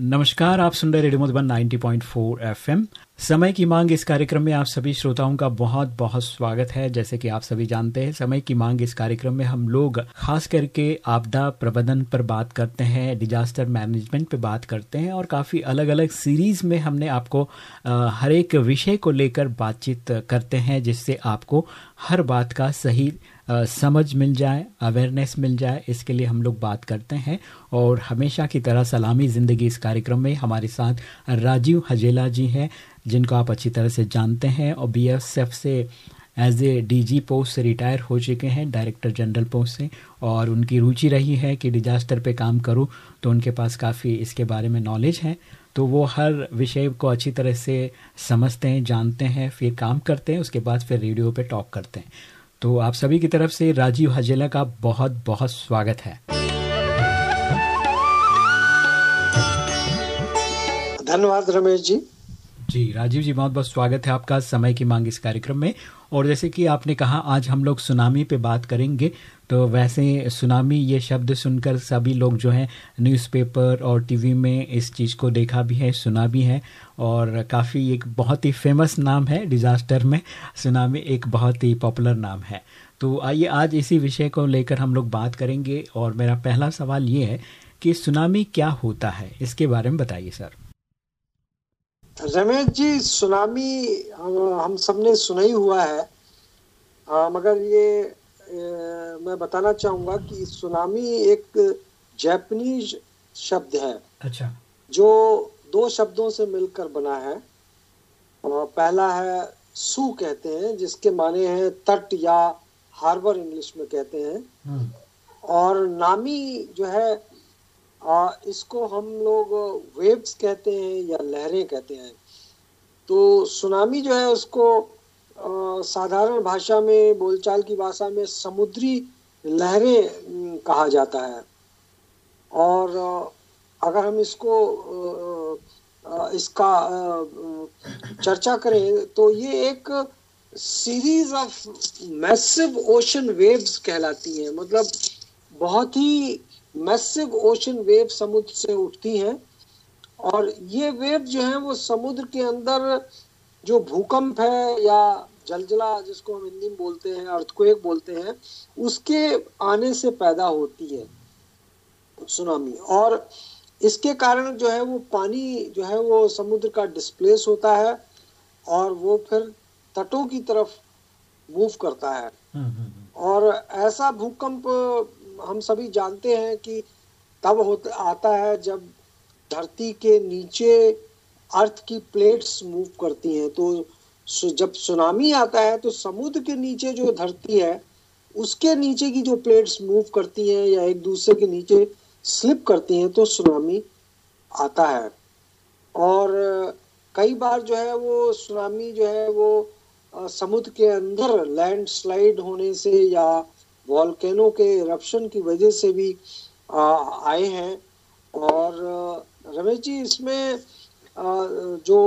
नमस्कार, आप सुन रहे रेडियो मधुबन 90.4 एफएम। समय की मांग इस कार्यक्रम में आप सभी श्रोताओं का बहुत बहुत स्वागत है। जैसे कि आप सभी जानते हैं, समय की मांग इस कार्यक्रम में हम लोग खास करके आपदा प्रबंधन पर बात करते हैं डिजास्टर मैनेजमेंट पे बात करते हैं और काफ़ी अलग अलग सीरीज़ में हमने आपको हर एक विषय को लेकर बातचीत करते हैं, जिससे आपको हर बात का सही समझ मिल जाए अवेयरनेस मिल जाए, इसके लिए हम लोग बात करते हैं। और हमेशा की तरह सलामी ज़िंदगी इस कार्यक्रम में हमारे साथ राजीव हजेला जी हैं, जिनको आप अच्छी तरह से जानते हैं। और बीएसएफ से एज ए डीजी पोस्ट से रिटायर हो चुके हैं डायरेक्टर जनरल पोस्ट से। और उनकी रुचि रही है कि डिजास्टर पे काम करूँ तो उनके पास काफ़ी इसके बारे में नॉलेज है। तो वो हर विषय को अच्छी तरह से समझते हैं, जानते हैं, फिर काम करते हैं, उसके बाद फिर रेडियो पे टॉक करते हैं। तो आप सभी की तरफ़ से राजीव हजेला का बहुत बहुत स्वागत है। धन्यवाद रमेश जी। जी राजीव जी बहुत बहुत स्वागत है आपका समय की मांग इस कार्यक्रम में। और जैसे कि आपने कहा, आज हम लोग सुनामी पे बात करेंगे तो वैसे सुनामी ये शब्द सुनकर सभी लोग जो हैं न्यूज़पेपर और टीवी में इस चीज़ को देखा भी है, सुना भी है, और काफ़ी एक बहुत ही फ़ेमस नाम है डिज़ास्टर में। सुनामी एक बहुत ही पॉपुलर नाम है। तो आइए आज इसी विषय को लेकर हम लोग बात करेंगे, और मेरा पहला सवाल ये है कि सुनामी क्या होता है? इसके बारे में बताइए, सर। रमेश जी सुनामी हम सबने सुना ही हुआ है। आ, मगर ये ए, मैं बताना चाहूँगा कि सुनामी एक जैपनीज शब्द है। अच्छा। जो दो शब्दों से मिलकर बना है। और पहला है सू कहते हैं जिसके माने हैं तट या हार्बर इंग्लिश में कहते हैं। हम्म। और नामी जो है आ, इसको हम लोग वेव्स कहते हैं या लहरें कहते हैं। तो सुनामी जो है उसको साधारण भाषा में बोलचाल की भाषा में समुद्री लहरें कहा जाता है। और अगर हम इसको इसका चर्चा करें तो ये एक series of massive ocean waves कहलाती हैं। मतलब बहुत ही मैसिव ओशन वेव समुद्र से उठती हैं और ये वेव जो है वो समुद्र के अंदर जो भूकंप है या जलजला जिसको हम हिंदी में बोलते हैं अर्थक्वेक बोलते हैं उसके आने से पैदा होती है सुनामी और इसके कारण जो है वो पानी जो है वो समुद्र का डिस्प्लेस होता है और वो फिर तटों की तरफ़ मूव करता है हम्म, हम्म, हम्म। और ऐसा भूकंप हम सभी जानते हैं कि तब होता, आता है जब धरती के नीचे अर्थ की प्लेट्स मूव करती हैं। तो जब सुनामी आता है तो समुद्र के नीचे जो धरती है, उसके नीचे की जो प्लेट्स मूव करती हैं या एक दूसरे के नीचे स्लिप करती हैं तो सुनामी आता है। और कई बार जो है वो सुनामी जो है वो समुद्र के अंदर लैंड स्लाइड होने से या वॉल्केनो के इरप्शन की वजह से भी आए हैं। और रमेश जी इसमें जो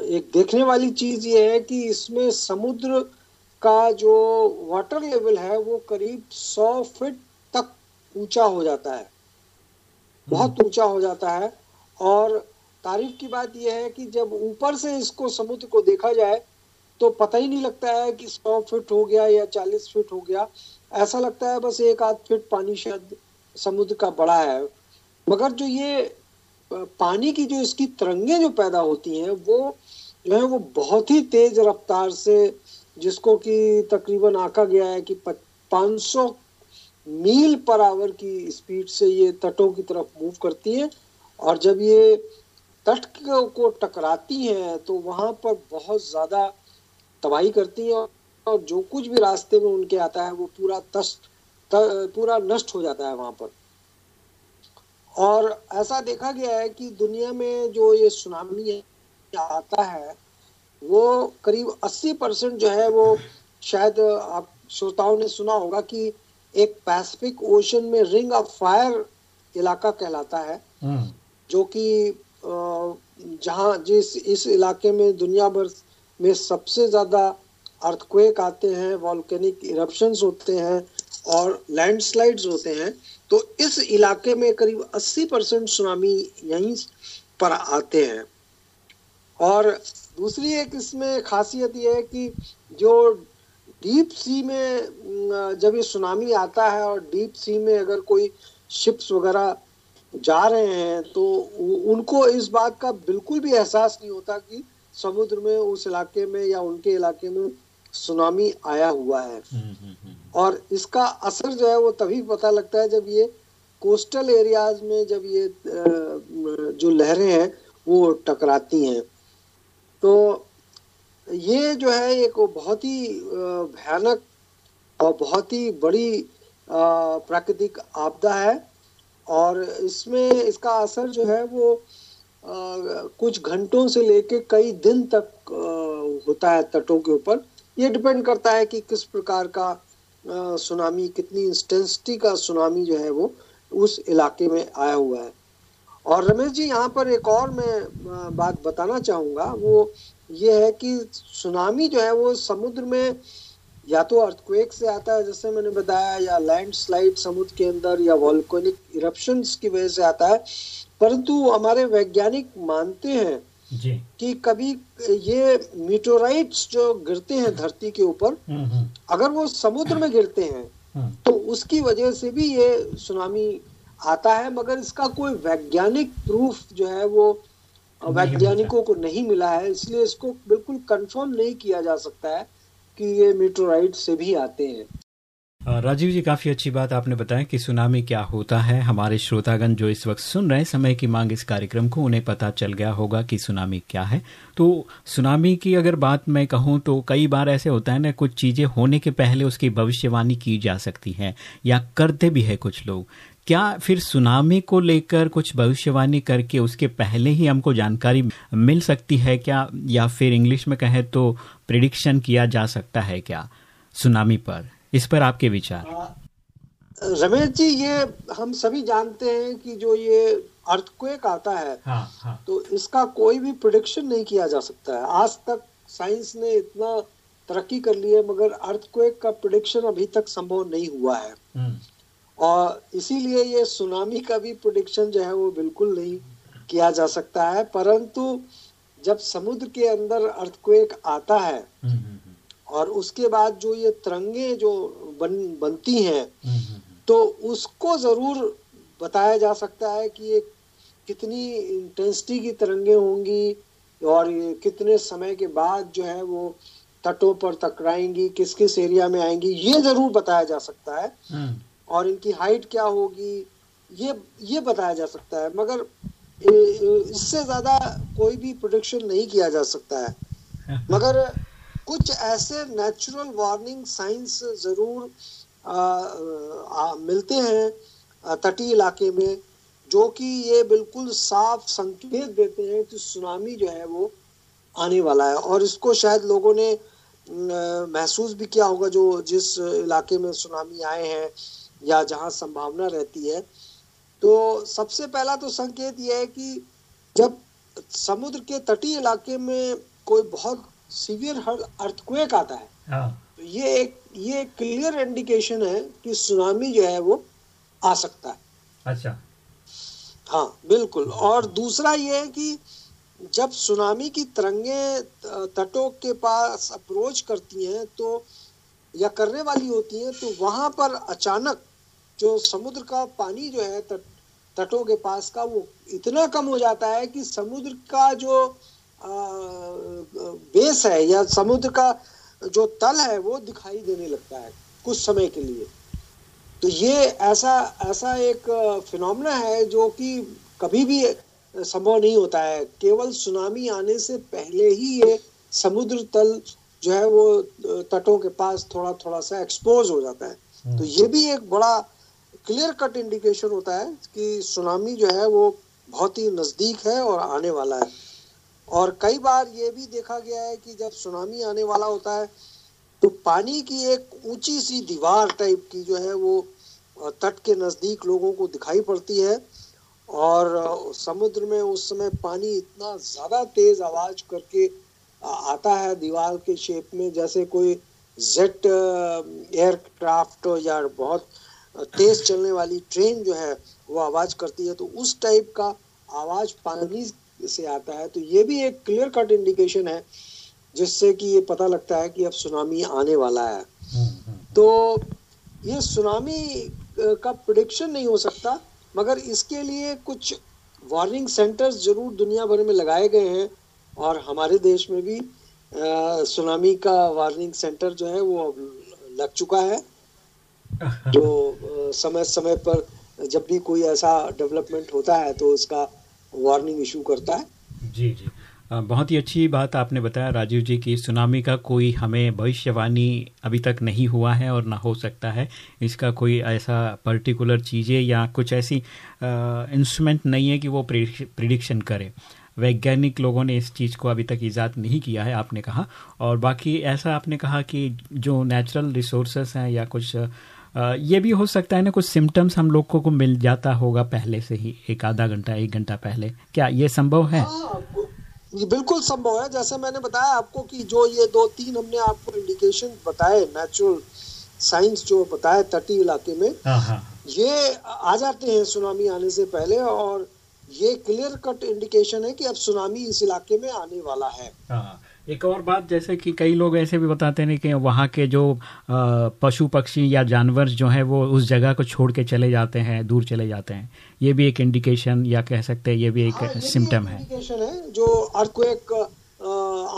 एक देखने वाली चीज़ ये है कि इसमें समुद्र का जो वाटर लेवल है वो करीब सौ फीट तक ऊँचा हो जाता है। बहुत हम्म। ऊँचा हो जाता है। और तारीफ़ की बात यह है कि जब ऊपर से इसको समुद्र को देखा जाए तो पता ही नहीं लगता है कि सौ फीट हो गया या चालीस फीट हो गया। ऐसा लगता है बस एक आध फीट पानी शायद समुद्र का बड़ा है। मगर जो ये पानी की जो इसकी तरंगे जो पैदा होती हैं, वो जो है वो बहुत ही तेज रफ्तार से, जिसको कि तकरीबन आका गया है कि 500 मील पर आवर की स्पीड से ये तटों की तरफ़ मूव करती है। और जब ये तट को टकराती हैं तो वहाँ पर बहुत ज़्यादा तबाही करती हैं और जो कुछ भी रास्ते में उनके आता है वो पूरा तस्त पूरा नष्ट हो जाता है वहाँ पर और ऐसा देखा गया है कि दुनिया में जो ये सुनामी आता है वो करीब 80 परसेंट जो है वो शायद आप श्रोताओं ने सुना होगा कि एक पैसिफिक ओशन में रिंग ऑफ़ फायर इलाका कहलाता है हम्म। जो कि जहाँ जिस इस इलाके में दुनिया भर में सबसे ज़्यादा अर्थक्वेक आते हैं वॉल्केनिक इरप्शंस होते हैं और लैंडस्लाइड्स होते हैं। तो इस इलाके में करीब 80 परसेंट सुनामी यहीं पर आते हैं। और दूसरी एक इसमें खासियत यह है कि जो डीप सी में जब ये सुनामी आता है और डीप सी में अगर कोई शिप्स वगैरह जा रहे हैं तो उनको इस बात का बिल्कुल भी एहसास नहीं होता कि समुद्र में उस इलाके में या उनके इलाके में सुनामी आया हुआ है। हम्म, हम्म, हम्म। और इसका असर जो है वो तभी पता लगता है जब ये कोस्टल एरियाज़ में जब ये जो लहरें हैं वो टकराती हैं। तो ये जो है एक बहुत ही भयानक और बहुत ही बड़ी प्राकृतिक आपदा है। और इसमें इसका असर जो है वो कुछ घंटों से लेके कई दिन तक होता है तटों के ऊपर। ये डिपेंड करता है कि किस प्रकार का सुनामी, कितनी इंस्टेंसिटी का सुनामी जो है वो उस इलाके में आया हुआ है। और रमेश जी, यहाँ पर एक और मैं बात बताना चाहूँगा। वो ये है कि सुनामी जो है वो समुद्र में या तो अर्थक्वेक से आता है, जैसे मैंने बताया, या लैंडस्लाइड समुद्र के अंदर, या वॉल्कोनिक इरप्शन की वजह से आता है। परंतु हमारे वैज्ञानिक मानते हैं जी कि कभी ये मीटोराइट्स जो गिरते हैं धरती के ऊपर हम्म, हम्म। अगर वो समुद्र में गिरते हैं हम्म। तो उसकी वजह से भी ये सुनामी आता है मगर इसका कोई वैज्ञानिक प्रूफ जो है वो वैज्ञानिकों को नहीं मिला है इसलिए इसको बिल्कुल कंफर्म नहीं किया जा सकता है कि ये मीटोराइट से भी आते हैं राजीव जी, काफ़ी अच्छी बात आपने बताया कि सुनामी क्या होता है। हमारे श्रोतागण जो इस वक्त सुन रहे हैं, समय की मांग इस कार्यक्रम को, उन्हें पता चल गया होगा कि सुनामी क्या है। तो सुनामी की अगर बात मैं कहूँ तो कई बार ऐसे होता है ना, कुछ चीज़ें होने के पहले उसकी भविष्यवाणी की जा सकती है, या करते भी है कुछ लोग। क्या फिर सुनामी को लेकर कुछ भविष्यवाणी करके उसके पहले ही हमको जानकारी मिल सकती है क्या? या फिर इंग्लिश में कहे तो प्रिडिक्शन किया जा सकता है क्या सुनामी पर? इस पर आपके विचार। रमेश जी ये हम सभी जानते हैं कि जो ये अर्थक्वेक आता है हाँ, हाँ. तो इसका कोई भी प्रोडिक्शन नहीं किया जा सकता है। आज तक साइंस ने इतना तरक्की कर ली है मगर अर्थक्वेक का प्रोडिक्शन अभी तक संभव नहीं हुआ है। हम्म। और इसीलिए ये सुनामी का भी प्रोडिक्शन जो है वो बिल्कुल नहीं किया जा सकता है। परंतु जब समुद्र के अंदर अर्थक्वेक आता है हम्म, हम्म, और उसके बाद जो ये तरंगे जो बन बनती हैं तो उसको ज़रूर बताया जा सकता है कि ये कितनी इंटेंसिटी की तरंगे होंगी और ये कितने समय के बाद जो है वो तटों पर टकराएँगी किस किस एरिया में आएँगी ये ज़रूर बताया जा सकता है। हम्म। और इनकी हाइट क्या होगी ये ये बताया जा सकता है। मगर इससे ज़्यादा कोई भी प्रोडिक्शन नहीं किया जा सकता है। मगर कुछ ऐसे नेचुरल वार्निंग साइंस ज़रूर मिलते हैं तटीय इलाके में, जो कि ये बिल्कुल साफ़ संकेत देते हैं कि सुनामी जो है वो आने वाला है। और इसको शायद लोगों ने महसूस भी किया होगा जो जिस इलाके में सुनामी आए हैं या जहाँ संभावना रहती है। तो सबसे पहला तो संकेत यह है कि जब समुद्र के तटीय इलाके में कोई बहुत सीवियर अर्थक्वेक आता है। हाँ। तो ये एक ये क्लियर इंडिकेशन है कि सुनामी जो है वो आ सकता है। अच्छा। हाँ बिल्कुल। और दूसरा ये है कि जब सुनामी की तरंगे तटों के पास अप्रोच करती हैं तो या करने वाली होती हैं तो वहाँ पर अचानक जो समुद्र का पानी जो है तट तटों के पास का वो इतना कम हो जाता है कि समुद्र का जो बेस है या समुद्र का जो तल है वो दिखाई देने लगता है कुछ समय के लिए। तो ये ऐसा ऐसा एक फिनोमिना है जो कि कभी भी संभव नहीं होता है। केवल सुनामी आने से पहले ही ये समुद्र तल जो है वो तटों के पास थोड़ा थोड़ा सा एक्सपोज हो जाता है। तो ये भी एक बड़ा क्लियर कट इंडिकेशन होता है कि सुनामी जो है वो बहुत ही नज़दीक है और आने वाला है। और कई बार ये भी देखा गया है कि जब सुनामी आने वाला होता है तो पानी की एक ऊँची सी दीवार टाइप की जो है वो तट के नज़दीक लोगों को दिखाई पड़ती है। और समुद्र में उस समय पानी इतना ज़्यादा तेज आवाज़ करके आता है दीवार के शेप में, जैसे कोई जेट एयरक्राफ्ट या बहुत तेज चलने वाली ट्रेन जो है वो आवाज़ करती है। तो उस टाइप का आवाज़ पानी से आता है तो ये भी एक क्लियर कट इंडिकेशन है जिससे कि ये पता लगता है कि अब सुनामी आने वाला है। तो ये सुनामी का प्रोडिक्शन नहीं हो सकता मगर इसके लिए कुछ वार्निंग सेंटर्स ज़रूर दुनिया भर में लगाए गए हैं और हमारे देश में भी सुनामी का वार्निंग सेंटर जो है वो लग चुका है। जो समय समय पर जब भी कोई ऐसा डेवलपमेंट होता है तो उसका वार्निंग इशू करता है। जी जी। बहुत ही अच्छी बात आपने बताया राजीव जी की सुनामी का कोई हमें भविष्यवाणी अभी तक नहीं हुआ है और ना हो सकता है। इसका कोई ऐसा पर्टिकुलर चीज़ें या कुछ ऐसी इंस्ट्रूमेंट नहीं है कि वो प्रिडिक्शन करे। वैज्ञानिक लोगों ने इस चीज़ को अभी तक ईजाद नहीं किया है, आपने कहा। और बाकी ऐसा आपने कहा कि जो नेचुरल रिसोर्सेस हैं या कुछ ये भी हो सकता है ना कुछ सिम्टम्स हम लोगों को मिल जाता होगा पहले से ही एक आधा घंटा एक घंटा पहले। क्या ये संभव है? हाँ, ये बिल्कुल संभव है। जैसे मैंने बताया आपको कि जो ये दो तीन हमने आपको इंडिकेशन बताए नेचुरल साइंस जो बताए तटीय इलाके में हाँ, हाँ। ये आ जाते हैं सुनामी आने से पहले और ये क्लियर कट इंडिकेशन है कि अब सुनामी इस इलाके में आने वाला हाँ, एक और बात जैसे कि कई लोग ऐसे भी बताते हैं कि वहाँ के जो पशु पक्षी या जानवर जो है वो उस जगह को छोड़ के चले जाते हैं दूर चले जाते हैं ये भी एक इंडिकेशन या कह सकते हैं ये भी एक हाँ, सिम्टम है इंडिकेशन है जो अर्थक्वेक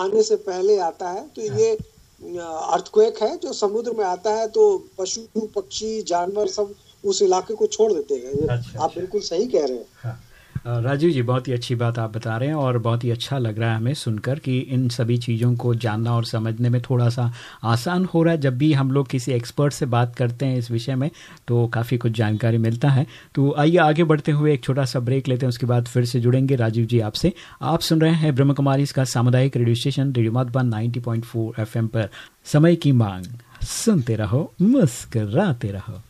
आने से पहले आता है तो हाँ। ये अर्थक्वेक है जो समुद्र में आता है तो पशु पक्षी जानवर सब उस इलाके को छोड़ देते हैं अच्छा, आप अच्छा। बिल्कुल सही कह रहे हैं हाँ। राजीव जी, बहुत ही अच्छी बात आप बता रहे हैं और बहुत ही अच्छा लग रहा है हमें सुनकर कि इन सभी चीज़ों को जानना और समझने में थोड़ा सा आसान हो रहा है। जब भी हम लोग किसी एक्सपर्ट से बात करते हैं इस विषय में तो काफ़ी कुछ जानकारी मिलता है। तो आइए आगे बढ़ते हुए एक छोटा सा ब्रेक लेते हैं, उसके बाद फिर से जुड़ेंगे राजीव जी आपसे। आप सुन रहे हैं ब्रह्म कुमारी इसका सामुदायिक radio station, radio Madhuban ninety point पर। समय की मांग, सुनते रहो, मुस्कराते रहो।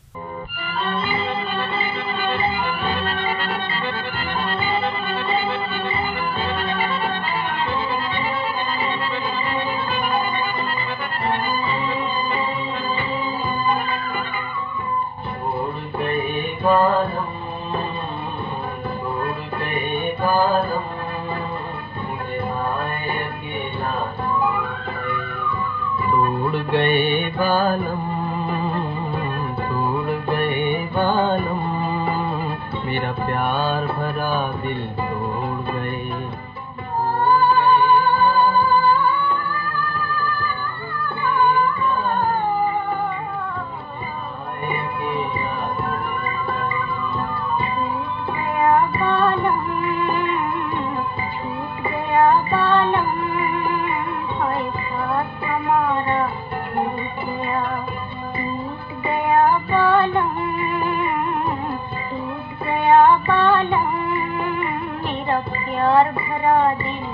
प्यार भरा दिल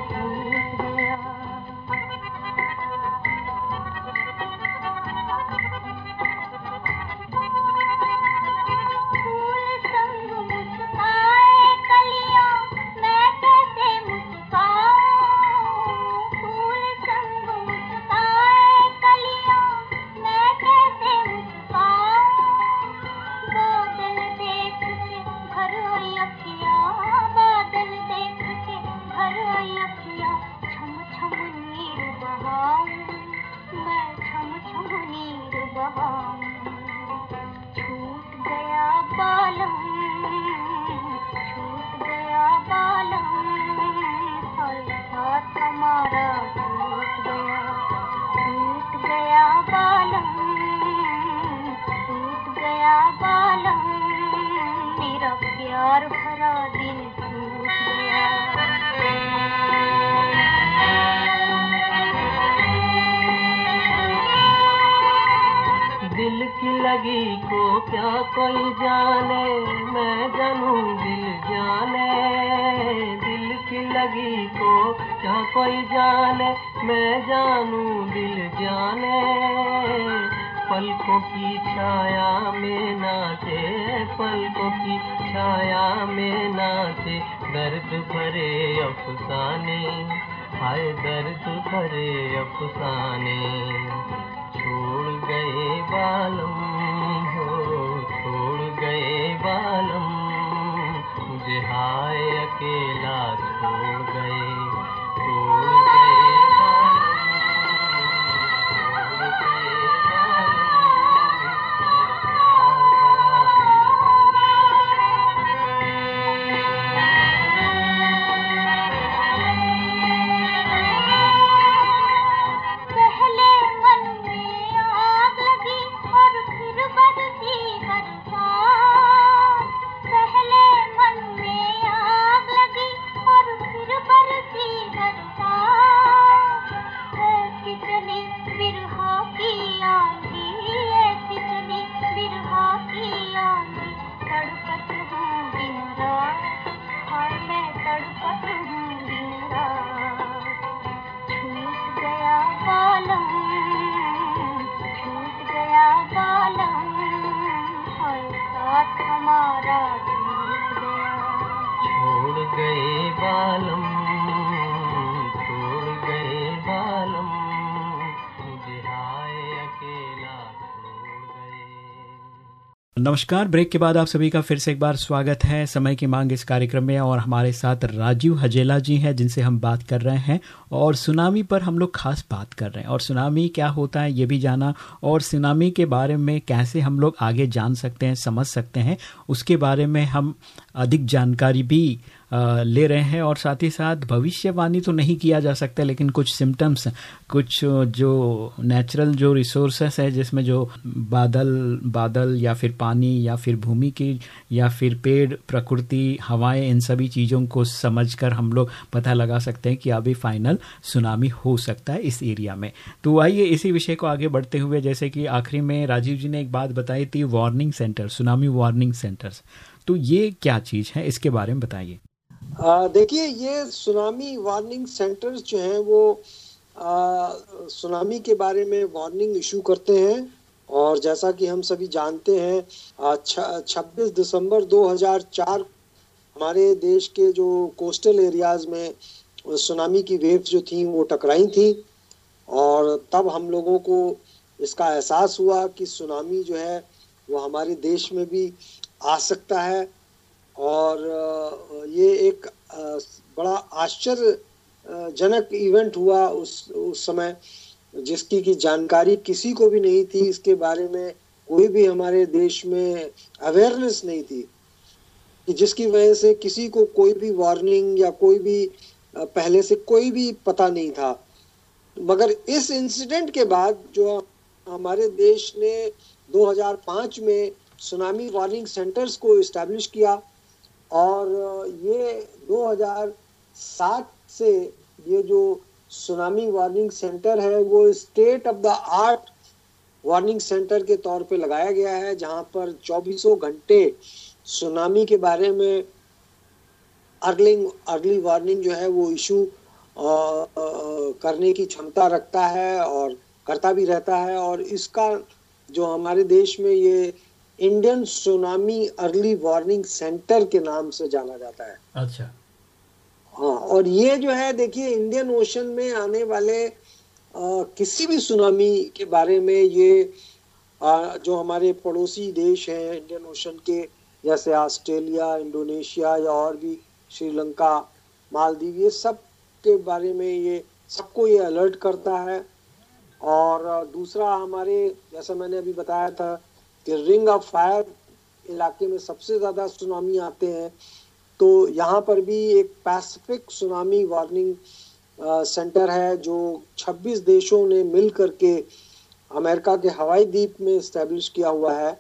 अकेला छोड़ गए। छोड़ नमस्कार। ब्रेक के बाद आप सभी का फिर से एक बार स्वागत है। समय की मांग इस कार्यक्रम में और हमारे साथ राजीव हजेला जी हैं, जिनसे हम बात कर रहे हैं और सुनामी पर हम लोग खास बात कर रहे हैं। और सुनामी क्या होता है, ये भी जाना और सुनामी के बारे में कैसे हम लोग आगे जान सकते हैं, समझ सकते हैं, उसके बारे में हम अधिक जानकारी भी ले रहे हैं और साथ ही साथ भविष्यवाणी तो नहीं किया जा सकता, लेकिन कुछ सिम्टम्स कुछ जो नेचुरल जो रिसोर्सेस है, जिसमें जो बादल बादल या फिर पानी या फिर भूमि की या फिर पेड़, प्रकृति, हवाएँ, इन सभी चीज़ों को समझकर हम लोग पता लगा सकते हैं कि अभी फाइनल सुनामी हो सकता है इस एरिया में। तो आइए इसी विषय को आगे बढ़ते हुए, जैसे कि आखिरी में राजीव जी ने एक बात बताई थी warning centre tsunami warning centres तो ये क्या चीज़ है, इसके बारे में बताइए। देखिए ये सुनामी वार्निंग सेंटर्स जो हैं वो सुनामी के बारे में वार्निंग इशू करते हैं। और जैसा कि हम सभी जानते हैं आ, छ- 26 दिसंबर 2004 हमारे देश के जो कोस्टल एरियाज़ में सुनामी की वेव्स जो थी वो टकराई थी। और तब हम लोगों को इसका एहसास हुआ कि सुनामी जो है वो हमारे देश में भी आ सकता है। और ये एक बड़ा आश्चर्यजनक इवेंट हुआ उस उस समय, जिसकी की जानकारी किसी को भी नहीं थी। इसके बारे में कोई भी हमारे देश में अवेयरनेस नहीं थी। कि जिसकी वजह से किसी को कोई भी वार्निंग या कोई भी पहले से कोई भी पता नहीं था। मगर इस इंसिडेंट के बाद जो हमारे देश ने 2005 में सुनामी वार्निंग सेंटर्स को इस्टेब्लिश किया और ये 2007 से ये जो सुनामी वार्निंग सेंटर है, वो state of the art warning centre के तौर पे लगाया गया है, जहाँ पर चौबीसों घंटे सुनामी के बारे में अर्लिंग, अर्ली वार्निंग जो है वो इशू करने की क्षमता रखता है और करता भी रहता है। और इसका जो हमारे देश में ये Indian tsunami early warning centre के नाम से जाना जाता है। अच्छा। हाँ और ये जो है देखिए इंडियन ओशन में आने वाले आ, किसी भी सुनामी के बारे में ये आ, जो हमारे पड़ोसी देश हैं इंडियन ओशन के जैसे ऑस्ट्रेलिया इंडोनेशिया या और भी श्रीलंका मालदीव ये सब के बारे में ये सबको ये अलर्ट करता है। और दूसरा हमारे जैसा मैंने अभी बताया था कि रिंग ऑफ़ फायर इलाके में सबसे ज़्यादा सुनामी आते हैं। तो यहाँ पर भी एक पैसिफिक सुनामी वार्निंग सेंटर है जो 26 देशों ने मिल करके अमेरिका के हवाई द्वीप में इस्टेब्लिश किया हुआ है।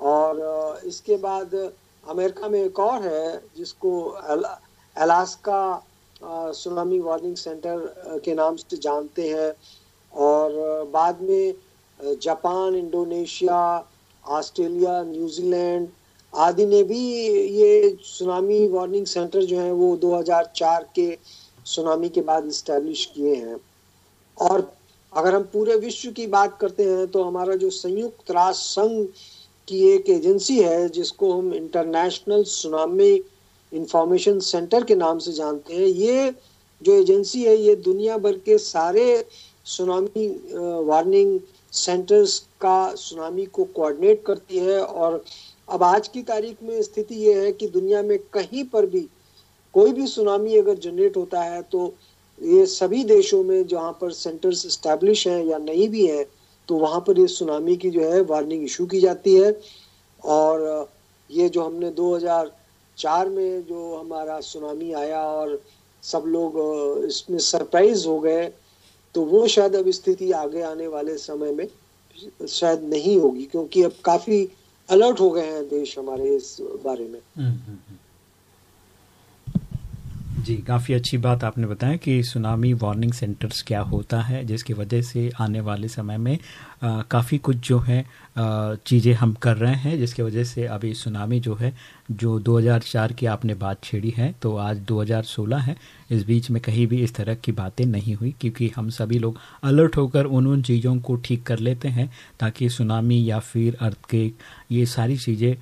और इसके बाद अमेरिका में एक और है जिसको अलास्का सुनामी वार्निंग सेंटर के नाम से जानते हैं। और बाद में जापान इंडोनेशिया ऑस्ट्रेलिया न्यूजीलैंड आदि ने भी ये सुनामी वार्निंग सेंटर जो है वो 2004 के सुनामी के बाद इस्टेब्लिश किए हैं। और अगर हम पूरे विश्व की बात करते हैं तो हमारा जो संयुक्त राष्ट्र संघ की एक एजेंसी है जिसको हम इंटरनेशनल सुनामी इंफॉर्मेशन सेंटर के नाम से जानते हैं, ये जो एजेंसी है, ये दुनिया भर के सारे सुनामी वार्निंग सेंटर्स का सुनामी को कोऑर्डिनेट करती है और अब आज की तारीख में स्थिति ये है कि दुनिया में कहीं पर भी कोई भी सुनामी अगर जनरेट होता है तो ये सभी देशों में जहाँ पर सेंटर्स इस्टेब्लिश हैं या नहीं भी हैं तो वहाँ पर ये सुनामी की जो है वार्निंग इशू की जाती है। और ये जो हमने 2004 में जो हमारा सुनामी आया और सब लोग, इसमें सरप्राइज़ हो गए तो वो शायद अब स्थिति आगे आने वाले समय में शायद नहीं होगी क्योंकि अब काफ़ी अलर्ट हो गए हैं देश हमारे इस बारे में हुँ, हुँ. हम्म। जी, काफ़ी अच्छी बात आपने बताया कि सुनामी वार्निंग सेंटर्स क्या होता है, जिसकी वजह से आने वाले समय में काफ़ी कुछ जो है चीज़ें हम कर रहे हैं, जिसकी वजह से अभी सुनामी जो है, जो 2004 की आपने बात छेड़ी है तो आज 2016 है। इस बीच में कहीं भी इस तरह की बातें नहीं हुई, क्योंकि हम सभी लोग अलर्ट होकर उन उन चीज़ों को ठीक कर लेते हैं, ताकि सुनामी या फिर अर्थकेक ये सारी चीज़ें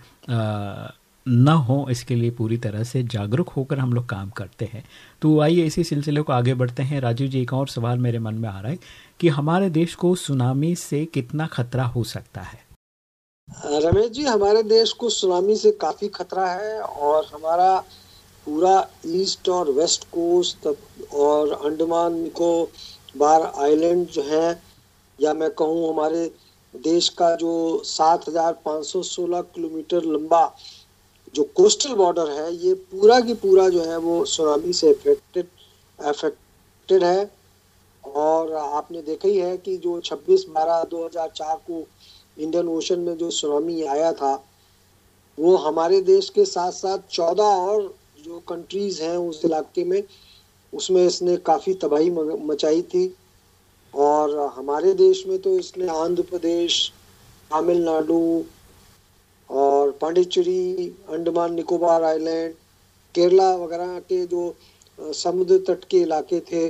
न हो इसके लिए पूरी तरह से जागरूक होकर हम लोग काम करते हैं। तो आइए इसी सिलसिले को आगे बढ़ते हैं। राजीव जी एक और सवाल मेरे मन में आ रहा है कि हमारे देश को सुनामी से कितना खतरा हो सकता है? रमेश जी हमारे देश को सुनामी से काफ़ी खतरा है और हमारा पूरा ईस्ट और वेस्ट कोस्ट और अंडमान को बार आइलैंड जो है या मैं कहूँ हमारे देश का जो 7,516 किलोमीटर लंबा जो कोस्टल बॉर्डर है, ये पूरा की पूरा जो है वो सुनामी से अफेक्टेड अफेक्टेड है। और आपने देखा ही है कि जो 26 बारह 2004 को इंडियन ओशन में जो सुनामी आया था, वो हमारे देश के साथ साथ 14 और जो कंट्रीज़ हैं उस इलाके में, उसमें इसने काफ़ी तबाही मचाई थी। और हमारे देश में तो इसने आंध्र प्रदेश, तमिलनाडु और पांडिचेरी अंडमान निकोबार आइलैंड केरला वगैरह के जो समुद्र तट के इलाके थे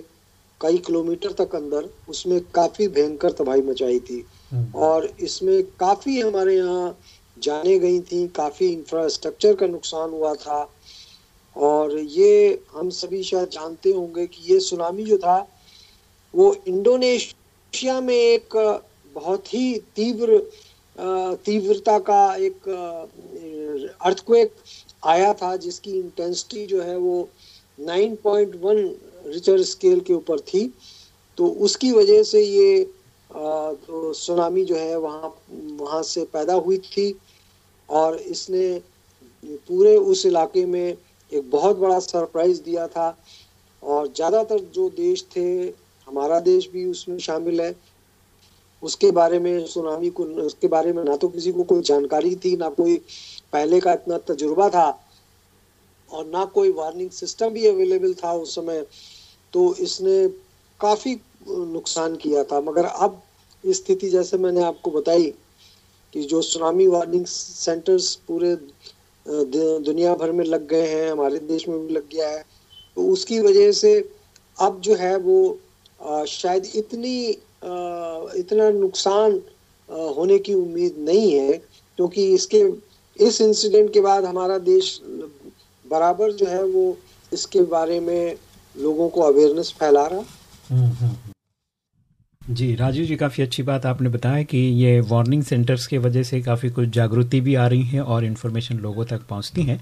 कई किलोमीटर तक अंदर उसमें काफ़ी भयंकर तबाही मचाई थी हम्म। और इसमें काफ़ी हमारे यहाँ जाने गई थी काफ़ी इंफ्रास्ट्रक्चर का नुकसान हुआ था और ये हम सभी शायद जानते होंगे कि ये सुनामी जो था वो इंडोनेशिया में एक बहुत ही तीव्र तीव्रता का एक अर्थक्वेक आया था, जिसकी इंटेंसिटी जो है वो 9.1 रिचर स्केल के ऊपर थी। तो उसकी वजह से ये तो सुनामी जो है वहाँ वहाँ से पैदा हुई थी और इसने पूरे उस इलाके में एक बहुत बड़ा सरप्राइज़ दिया था। और ज़्यादातर जो देश थे, हमारा देश भी उसमें शामिल है उसके बारे में, सुनामी को, उसके बारे में ना तो किसी को कोई जानकारी थी, ना कोई पहले का इतना तजुर्बा था और ना कोई वार्निंग सिस्टम भी अवेलेबल था उस समय। तो इसने काफ़ी नुकसान किया था। मगर अब स्थिति जैसे मैंने आपको बताई कि जो सुनामी वार्निंग सेंटर्स पूरे दुनिया भर में लग गए हैं, हमारे देश में भी लग गया है तो उसकी वजह से अब जो है वो शायद इतनी इतना नुकसान होने की उम्मीद नहीं है क्योंकि इसके इस इंसिडेंट के बाद हमारा देश बराबर जो है वो इसके बारे में लोगों को अवेयरनेस फैला रहा हम्म, हम्म, हम्म। जी राजू जी काफ़ी अच्छी बात आपने बताया कि ये वार्निंग सेंटर्स के वजह से काफ़ी कुछ जागृति भी आ रही है और इन्फॉर्मेशन लोगों तक पहुँचती है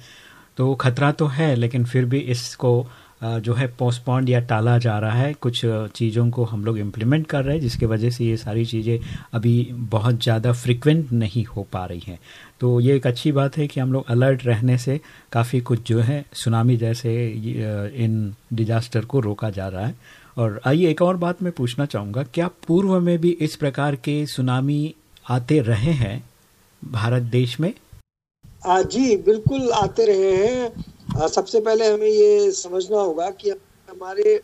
तो खतरा तो है लेकिन फिर भी इसको जो है पोस्टपॉन्ड या टाला जा रहा है। कुछ चीज़ों को हम लोग इम्प्लीमेंट कर रहे हैं, जिसके वजह से ये सारी चीज़ें अभी बहुत ज़्यादा फ्रिक्वेंट नहीं हो पा रही हैं। तो ये एक अच्छी बात है कि हम लोग अलर्ट रहने से काफ़ी कुछ जो है सुनामी जैसे इन डिजास्टर को रोका जा रहा है। और आइए एक और बात मैं पूछना चाहूँगा, क्या पूर्व में भी इस प्रकार के सुनामी आते रहे हैं भारत देश में? जी, बिल्कुल आते रहे हैं। सबसे पहले हमें ये समझना होगा कि हमारे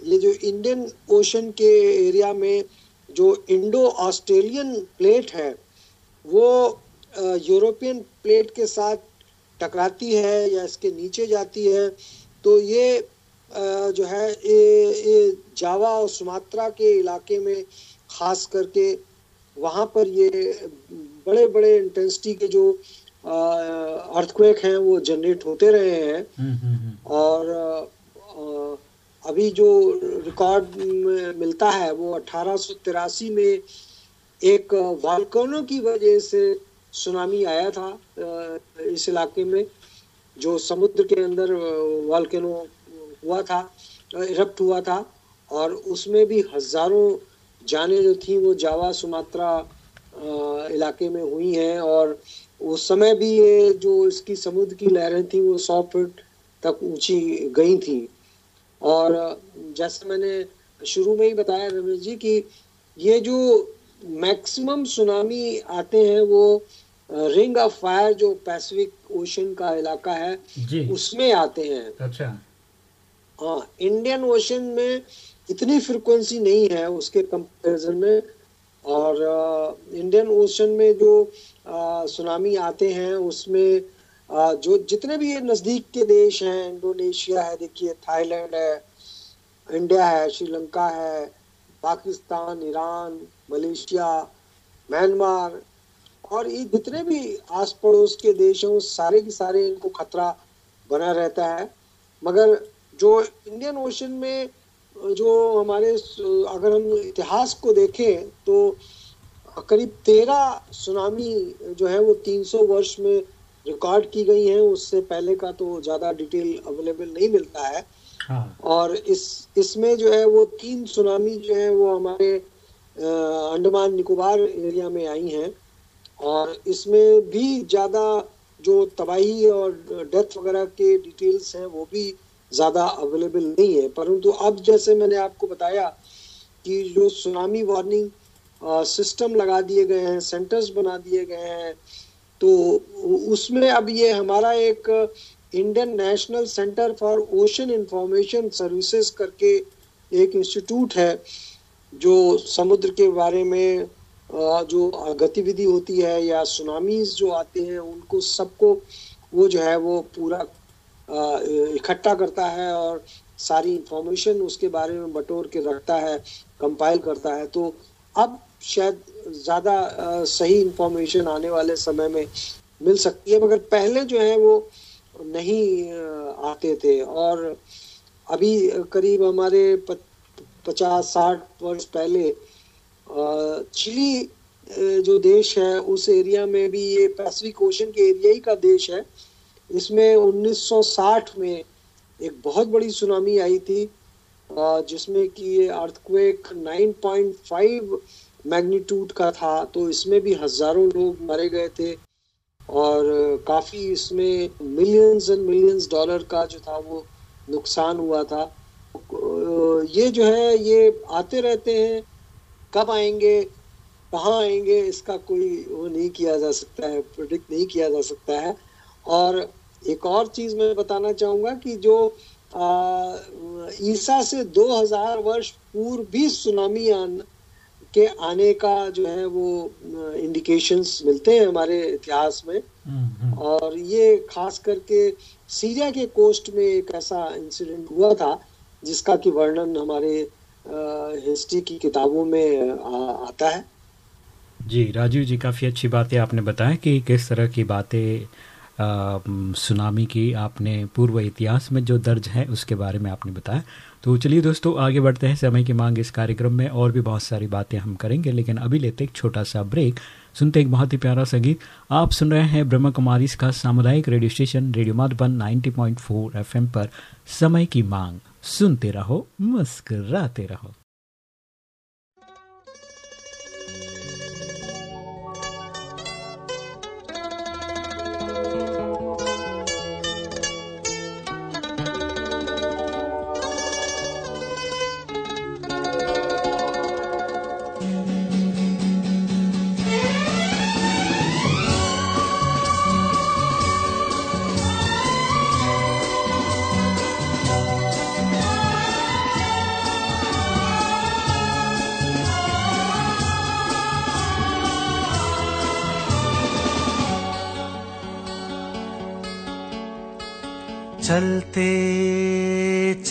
ये जो इंडियन ओशन के एरिया में जो इंडो ऑस्ट्रेलियन प्लेट है वो यूरोपियन प्लेट के साथ टकराती है या इसके नीचे जाती है तो ये जो है ये, ये जावा और सुमात्रा के इलाके में खास करके वहाँ पर ये बड़े बड़े इंटेंसिटी के जो अर्थक्वेक हैं वो जनरेट होते रहे हैं। हम्म, हम्म, हम्म। और अ, अभी जो रिकॉर्ड मिलता है वो अठारह सौ तिरासी में एक वाल्कनो की वजह से सुनामी आया था इस इलाके में जो समुद्र के अंदर वाल्कनो हुआ था इरप्ट हुआ था। और उसमें भी हज़ारों जाने जो थी वो जावा सुमात्रा इलाके में हुई हैं। और उस समय भी ये जो इसकी समुद्र की लहरें थी वो सौ फीट तक ऊँची गई थी। और जैसे मैंने शुरू में ही बताया रमेश जी कि ये जो मैक्सिमम सुनामी आते हैं वो रिंग ऑफ़ फायर जो पैसिफिक ओशन का इलाका है उसमें आते हैं। अच्छा। हाँ इंडियन ओशन में इतनी फ्रिक्वेंसी नहीं है उसके कंपैरिजन में। और इंडियन ओशन में जो सुनामी आते हैं, उसमें जो जितने भी ये नज़दीक के देश हैं इंडोनेशिया है, देखिए थाईलैंड है इंडिया है श्रीलंका है पाकिस्तान ईरान मलेशिया म्यांमार और ये जितने भी आस पड़ोस के देश हैं, वो सारे के सारे इनको खतरा बना रहता है। मगर जो इंडियन ओशन में जो हमारे अगर हम इतिहास को देखें तो करीब तेरह सुनामी जो है वो 300 वर्ष में रिकॉर्ड की गई हैं। उससे पहले का तो ज़्यादा डिटेल अवेलेबल नहीं मिलता है। हाँ। और इस इसमें जो है वो तीन सुनामी जो है वो हमारे अंडमान निकोबार एरिया में आई हैं। और इसमें भी ज़्यादा जो तबाही और डेथ वगैरह के डिटेल्स हैं वो भी ज़्यादा अवेलेबल नहीं है। परंतु अब जैसे मैंने आपको बताया कि जो सुनामी वार्निंग सिस्टम लगा दिए गए हैं सेंटर्स बना दिए गए हैं तो उसमें अब ये हमारा एक Indian National Centre for Ocean Information Services करके एक इंस्टीट्यूट है, जो समुद्र के बारे में जो गतिविधि होती है या सुनामीज जो आते हैं, उनको सबको वो जो है वो पूरा इकट्ठा करता है और सारी इंफॉर्मेशन उसके बारे में बटोर के रखता है कंपाइल करता है। तो अब शायद ज़्यादा सही इंफॉर्मेशन आने वाले समय में मिल सकती है, मगर पहले जो है वो नहीं आते थे। और अभी करीब हमारे पचास, साठ वर्ष पहले चिली जो देश है, उस एरिया में भी ये पैसिफिक ओशन के एरिया ही का देश है। इसमें 1960 में एक बहुत बड़ी सुनामी आई थी जिसमें कि ये अर्थक्वेक 9.5 मैग्नीट्यूड का था तो इसमें भी हज़ारों लोग मारे गए थे और काफ़ी इसमें मिलियंस एंड मिलियंस डॉलर का जो था वो नुकसान हुआ था। ये जो है, ये आते रहते हैं, कब आएँगे, कहाँ आएँगे, इसका कोई वो नहीं किया जा सकता है प्रोडिक्ट नहीं किया जा सकता है। और एक और चीज़ मैं बताना चाहूँगा कि जो ईसा से 2000 वर्ष पूर्व भी सुनामी आन के आने का जो है वो इंडिकेशंस मिलते हैं हमारे इतिहास में हम्म, हम्म। और ये खास करके सीरिया के कोस्ट में एक ऐसा इंसिडेंट हुआ था जिसका कि वर्णन हमारे हिस्ट्री की किताबों में आ, आता है जी राजीव जी काफ़ी अच्छी बातें आपने बताया कि किस तरह की बातें सुनामी की आपने पूर्व इतिहास में जो दर्ज है, उसके बारे में आपने बताया। तो चलिए दोस्तों, आगे बढ़ते हैं। समय की मांग इस कार्यक्रम में और भी बहुत सारी बातें हम करेंगे, लेकिन अभी लेते एक छोटा सा ब्रेक। सुनते एक बहुत ही प्यारा संगीत आप सुन रहे हैं ब्रह्म कुमारी का सामुदायिक radio station, radio Madhuban 90.4 FM पर। समय की मांग। सुनते रहो, मुस्कराते रहो।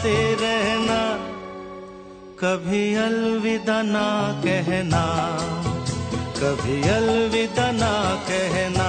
गुनगुनाते रहना कभी अलविदा ना कहना कभी अलविदा ना कहना।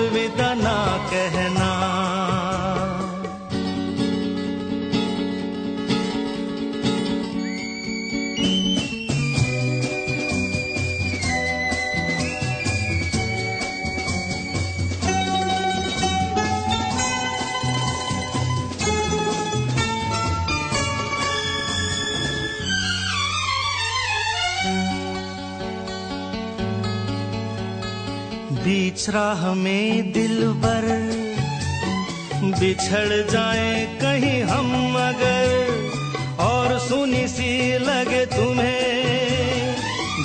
राह में दिल पर बिछड़ जाए कहीं हम अगर, और सुनी सी लगे तुम्हें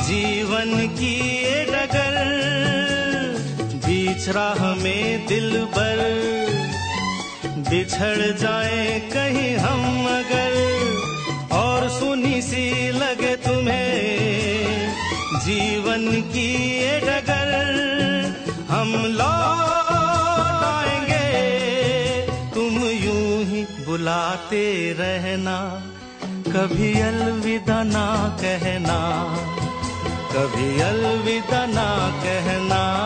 जीवन की ये डगर। बीच राह में दिल पर बिछड़ जाए कहीं हम अगर, और सुनी सी लगे तुम्हें जीवन की ये डगर। हम लाएँगे तुम यूँ ही बुलाते रहना। कभी अलविदा ना कहना। कभी अलविदा ना कहना।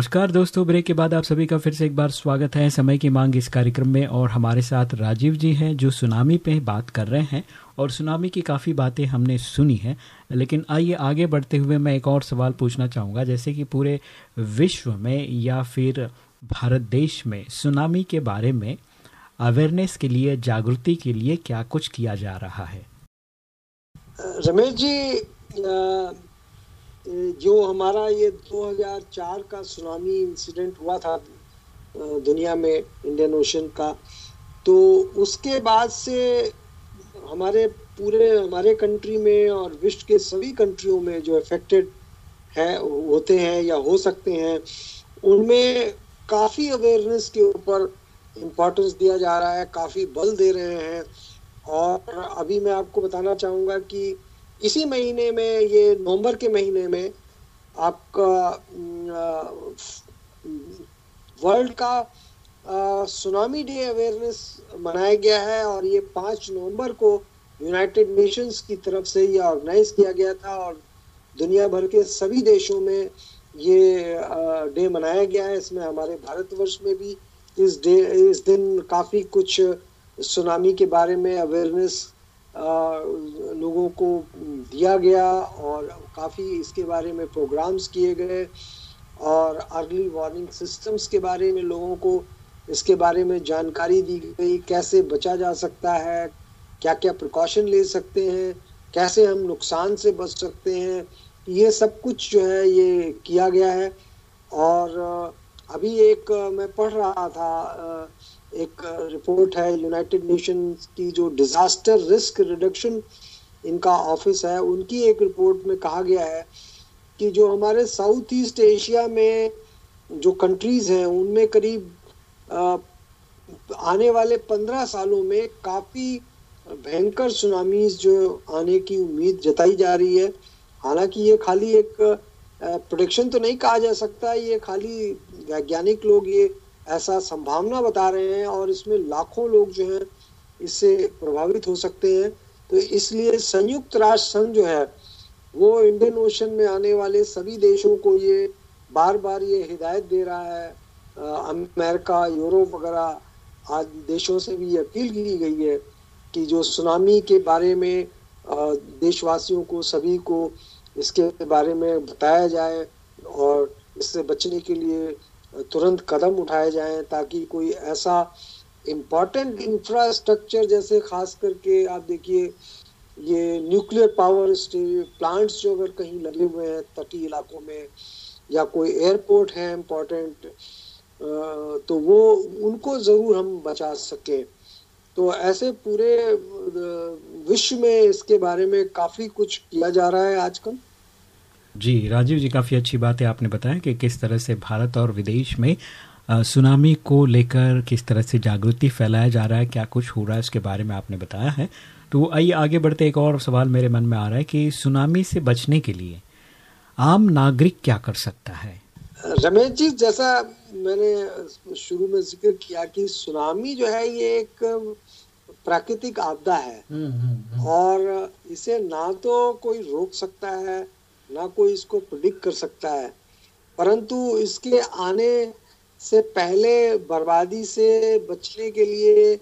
नमस्कार दोस्तों, ब्रेक के बाद आप सभी का फिर से एक बार स्वागत है। समय की मांग इस कार्यक्रम में और हमारे साथ राजीव जी हैं, जो सुनामी पे बात कर रहे हैं और सुनामी की काफ़ी बातें हमने सुनी हैं। लेकिन आइए आगे बढ़ते हुए मैं एक और सवाल पूछना चाहूँगा, जैसे कि पूरे विश्व में या फिर भारत देश में सुनामी के बारे में अवेयरनेस के लिए, जागृति के लिए क्या कुछ किया जा रहा है? रमेश जी जो हमारा ये 2004 का सुनामी इंसिडेंट हुआ था दुनिया में इंडियन ओशन का तो उसके बाद से हमारे पूरे, हमारे कंट्री में और विश्व के सभी कंट्रियों में जो अफेक्टेड है, होते हैं या हो सकते हैं, उनमें काफ़ी अवेयरनेस के ऊपर इम्पोर्टेंस दिया जा रहा है, काफ़ी बल दे रहे हैं। और अभी मैं आपको बताना चाहूँगा कि इसी महीने में, ये नवंबर के महीने में आपका वर्ल्ड का सुनामी डे अवेयरनेस मनाया गया है और ये पाँच नवंबर को यूनाइटेड नेशंस की तरफ़ से ये ऑर्गेनाइज किया गया था और दुनिया भर के सभी देशों में ये डे मनाया गया है। इसमें हमारे भारतवर्ष में भी इस डे, इस दिन काफ़ी कुछ सुनामी के बारे में अवेयरनेस लोगों को दिया गया और काफ़ी इसके बारे में प्रोग्राम्स किए गए और अर्ली वार्निंग सिस्टम्स के बारे में लोगों को इसके बारे में जानकारी दी गई, कैसे बचा जा सकता है क्या क्या प्रिकॉशन ले सकते हैं, कैसे हम नुकसान से बच सकते हैं, ये सब कुछ जो है ये किया गया है। और अभी एक मैं पढ़ रहा था एक रिपोर्ट है यूनाइटेड नेशंस की जो डिजास्टर रिस्क रिडक्शन इनका ऑफ़िस है, उनकी एक रिपोर्ट में कहा गया है कि जो हमारे साउथ ईस्ट एशिया में जो कंट्रीज़ हैं, उनमें करीब आने वाले पंद्रह सालों में काफ़ी भयंकर सुनामीज जो आने की उम्मीद जताई जा रही है। हालाँकि ये खाली एक प्रोडिक्शन तो नहीं कहा जा सकता, ये खाली वैज्ञानिक लोग ये ऐसा संभावना बता रहे हैं और इसमें लाखों लोग जो हैं इससे प्रभावित हो सकते हैं। तो इसलिए संयुक्त राष्ट्र संघ जो है, वो इंडियन ओशन में आने वाले सभी देशों को ये बार बार ये हिदायत दे रहा है। अमेरिका, यूरोप वगैरह आदि देशों से भी अपील की गई है कि जो सुनामी के बारे में देशवासियों को, सभी को इसके बारे में बताया जाए और इससे बचने के लिए तुरंत कदम उठाए जाएँ ताकि कोई ऐसा इम्पोर्टेंट इंफ्रास्ट्रक्चर जैसे खास करके आप देखिए, ये न्यूक्लियर पावर प्लांट्स जो अगर कहीं लगे हुए हैं तटीय इलाकों में या कोई एयरपोर्ट है इम्पोर्टेंट तो वो, उनको ज़रूर हम बचा सकें। तो ऐसे पूरे विश्व में इसके बारे में काफ़ी कुछ किया जा रहा है आजकल। जी राजीव जी काफ़ी अच्छी बात है आपने बताया कि किस तरह से भारत और विदेश में सुनामी को लेकर किस तरह से जागृति फैलाया जा रहा है क्या कुछ हो रहा है इसके बारे में आपने बताया है। तो आइए आगे बढ़ते एक और सवाल मेरे मन में आ रहा है कि सुनामी से बचने के लिए आम नागरिक क्या कर सकता है? रमेश जी जैसा मैंने शुरू में ज़िक्र किया कि सुनामी जो है ये एक प्राकृतिक आपदा है। हम्म, हम्म, हम्म। और इसे ना तो कोई रोक सकता है ना कोई इसको प्रिडिक्ट कर सकता है। परंतु इसके आने से पहले, बर्बादी से बचने के लिए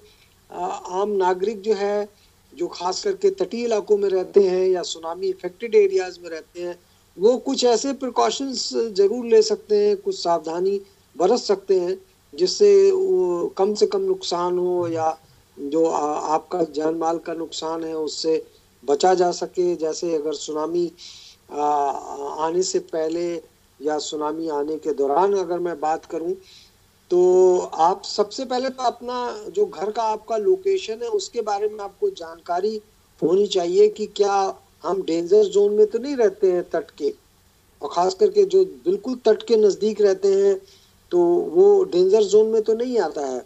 आम नागरिक जो है, जो खास करके तटीय इलाकों में रहते हैं या सुनामी इफेक्टेड एरियाज़ में रहते हैं, वो कुछ ऐसे प्रिकॉशंस ज़रूर ले सकते हैं, कुछ सावधानी बरत सकते हैं, जिससे वो कम से कम नुकसान हो या जो आपका जान माल का नुकसान है, उससे बचा जा सके। जैसे अगर सुनामी आने से पहले या सुनामी आने के दौरान अगर मैं बात करूँ तो आप सबसे पहले तो अपना जो घर का आपका लोकेशन है, उसके बारे में आपको जानकारी होनी चाहिए कि क्या हम डेंजर जोन में तो नहीं रहते हैं तट के? और खास करके जो बिल्कुल तट के नज़दीक रहते हैं तो वो डेंजर जोन में तो नहीं आता है।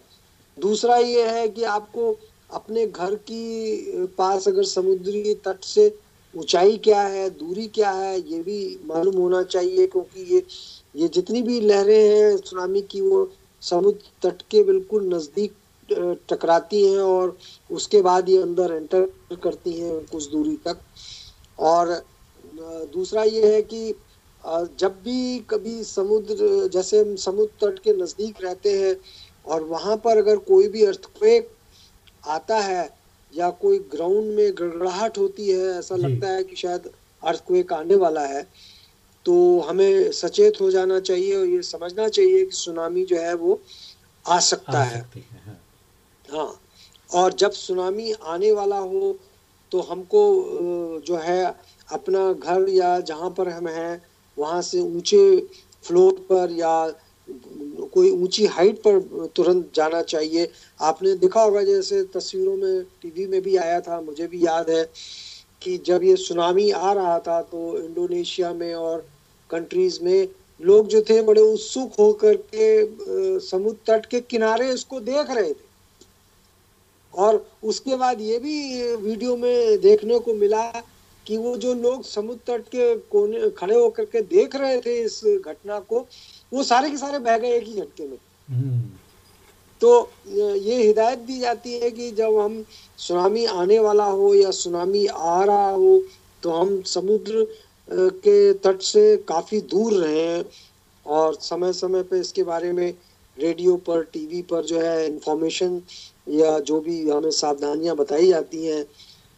दूसरा ये है कि आपको अपने घर की पास अगर समुद्री तट से ऊंचाई क्या है, दूरी क्या है, ये भी मालूम होना चाहिए क्योंकि ये ये जितनी भी लहरें हैं, सुनामी की, वो समुद्र तट के बिल्कुल नज़दीक टकराती हैं और उसके बाद ये अंदर एंटर करती हैं कुछ दूरी तक। और दूसरा ये है कि जब भी कभी समुद्र, जैसे हम समुद्र तट के नज़दीक रहते हैं और वहाँ पर अगर कोई भी अर्थक्वेक आता है या कोई ग्राउंड में गड़गड़ाहट होती है ऐसा लगता है कि शायद अर्थक्वेक आने वाला है तो हमें सचेत हो जाना चाहिए और ये समझना चाहिए कि सुनामी जो है वो आ सकता आ है हाँ।, हाँ और जब सुनामी आने वाला हो तो हमको जो है अपना घर या जहाँ पर हम हैं वहाँ से ऊँचे फ्लोर पर या कोई ऊँची हाइट पर तुरंत जाना चाहिए। आपने देखा होगा जैसे तस्वीरों में टीवी में भी आया था, मुझे भी याद है कि जब ये सुनामी आ रहा था तो इंडोनेशिया में और कंट्रीज़ में लोग जो थे बड़े उत्सुक होकर के समुद्र तट के किनारे इसको देख रहे थे। और उसके बाद ये भी वीडियो में देखने को मिला कि वो जो लोग समुद्र तट के कोने, खड़े होकर के देख रहे थे इस घटना को वो सारे के सारे बह गए एक ही झटके में। हम्म, तो ये हिदायत दी जाती है कि जब हम सुनामी आने वाला हो या सुनामी आ रहा हो तो हम समुद्र के तट से काफ़ी दूर रहें और समय समय पे इसके बारे में रेडियो पर टीवी पर जो है इंफॉर्मेशन या जो भी हमें सावधानियाँ बताई जाती हैं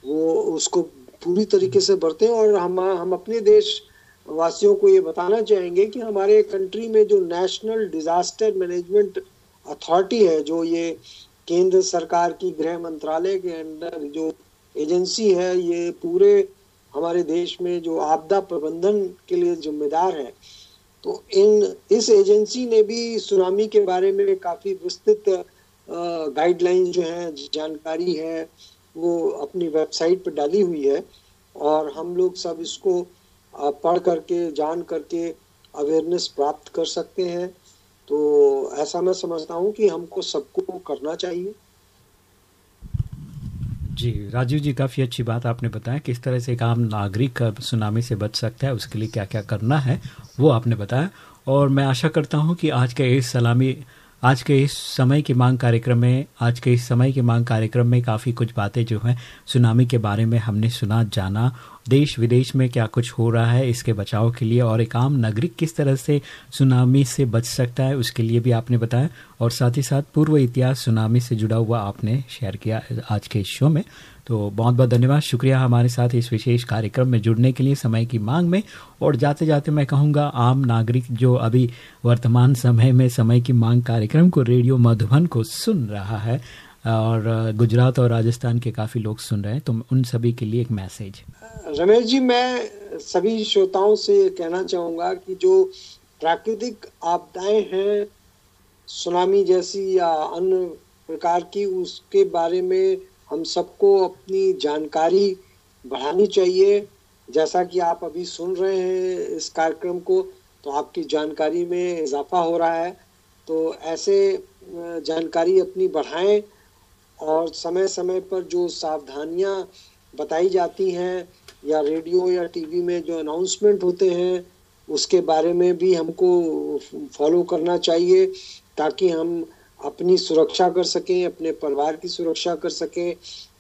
वो उसको पूरी तरीके से बरतें और हम हम अपने देश वासियों को ये बताना चाहेंगे कि हमारे कंट्री में जो नेशनल डिजास्टर मैनेजमेंट अथॉरिटी है, जो ये केंद्र सरकार की गृह मंत्रालय के अंडर जो एजेंसी है, ये पूरे हमारे देश में जो आपदा प्रबंधन के लिए जिम्मेदार है। तो इन, इस एजेंसी ने भी सुनामी के बारे में काफ़ी विस्तृत गाइडलाइन जो है, जानकारी है, वो अपनी वेबसाइट पर डाली हुई है और हम लोग सब इसको पढ़ करके, जान करके अवेयरनेस प्राप्त कर सकते हैं। तो ऐसा मैं समझता हूँ कि हमको सबको करना चाहिए। जी, राजीव जी, काफ़ी अच्छी बात आपने बताया किस तरह से एक आम नागरिक सुनामी से बच सकता है, उसके लिए क्या क्या करना है, वो आपने बताया। और मैं आशा करता हूँ कि आज का इस सलामी आज के इस समय की मांग कार्यक्रम में, आज के इस समय की मांग कार्यक्रम में काफ़ी कुछ बातें जो हैं, सुनामी के बारे में हमने सुना, जाना। देश, विदेश में क्या कुछ हो रहा है, इसके बचाव के लिए और एक आम नागरिक किस तरह से सुनामी से बच सकता है, उसके लिए भी आपने बताया। और साथ ही साथ पूर्व इतिहास सुनामी से जुड़ा हुआ आपने शेयर किया आज के इस शो में। तो बहुत बहुत धन्यवाद। शुक्रिया हमारे साथ इस विशेष कार्यक्रम में जुड़ने के लिए समय की मांग में। और जाते जाते मैं कहूँगा, आम नागरिक जो अभी वर्तमान समय में समय की मांग कार्यक्रम को रेडियो मधुबन को सुन रहा है, और गुजरात और राजस्थान के काफ़ी लोग सुन रहे हैं तो उन सभी के लिए एक मैसेज। रमेश जी, मैं सभी श्रोताओं से कहना चाहूँगा कि जो प्राकृतिक आपदाएँ हैं, सुनामी जैसी या अन्य प्रकार की, उसके बारे में हम सबको अपनी जानकारी बढ़ानी चाहिए। जैसा कि आप अभी सुन रहे हैं इस कार्यक्रम को तो आपकी जानकारी में इजाफा हो रहा है। तो ऐसे जानकारी अपनी बढ़ाएँ और समय समय पर जो सावधानियाँ बताई जाती हैं, या रेडियो या टीवी में जो अनाउंसमेंट होते हैं, उसके बारे में भी हमको फॉलो करना चाहिए, ताकि हम अपनी सुरक्षा कर सकें, अपने परिवार की सुरक्षा कर सकें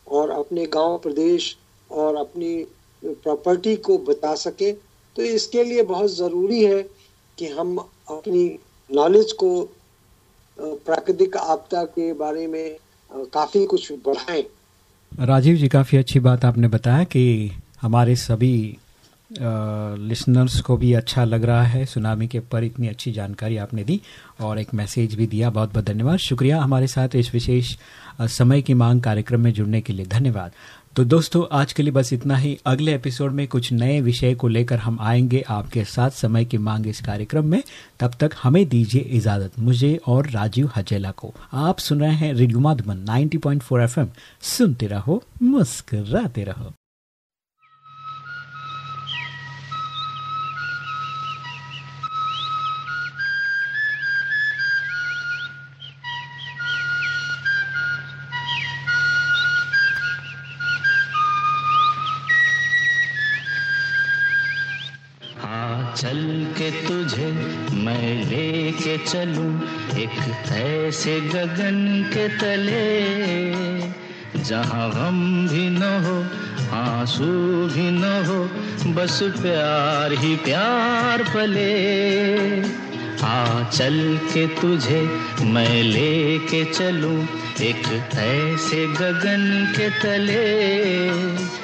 और अपने गाँव, प्रदेश और अपनी प्रॉपर्टी को बता सकें। तो इसके लिए बहुत ज़रूरी है कि हम अपनी नॉलेज को प्राकृतिक आपदा के बारे में काफ़ी कुछ बढ़ाएँ। राजीव जी, काफ़ी अच्छी बात आपने बताया कि हमारे सभी लिसनर्स को भी अच्छा लग रहा है। सुनामी के ऊपर इतनी अच्छी जानकारी आपने दी और एक मैसेज भी दिया। बहुत बहुत धन्यवाद। शुक्रिया हमारे साथ इस विशेष समय की मांग कार्यक्रम में जुड़ने के लिए। धन्यवाद। तो दोस्तों, आज के लिए बस इतना ही। अगले एपिसोड में कुछ नए विषय को लेकर हम आएँगे आपके साथ समय की मांग इस कार्यक्रम में। तब तक हमें दीजिए इजाज़त। मुझे और राजीव हजेला को। आप सुन रहे हैं रेडियो माधुबन 90.4 एफएम। सुनते रहो, मुस्कराते रहो। चल के तुझे मैं लेके चलूँ एक ऐसे गगन के तले, जहाँ गम भी न हो, आँसू भी न हो, बस प्यार ही प्यार पले। हाँ चल के तुझे मैं लेके चलूँ एक ऐसे गगन के तले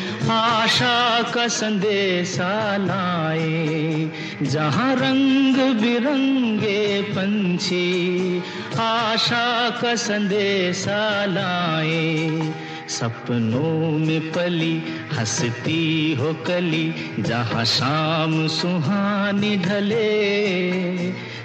आशा का संदेशा लाए, जहाँ रंग बिरंगे पंछी आशा का संदेशा लाए। सपनों में पली हंसती हो कली, जहाँ शाम सुहानी ढले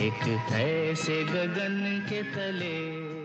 एक ऐसे गगन के तले।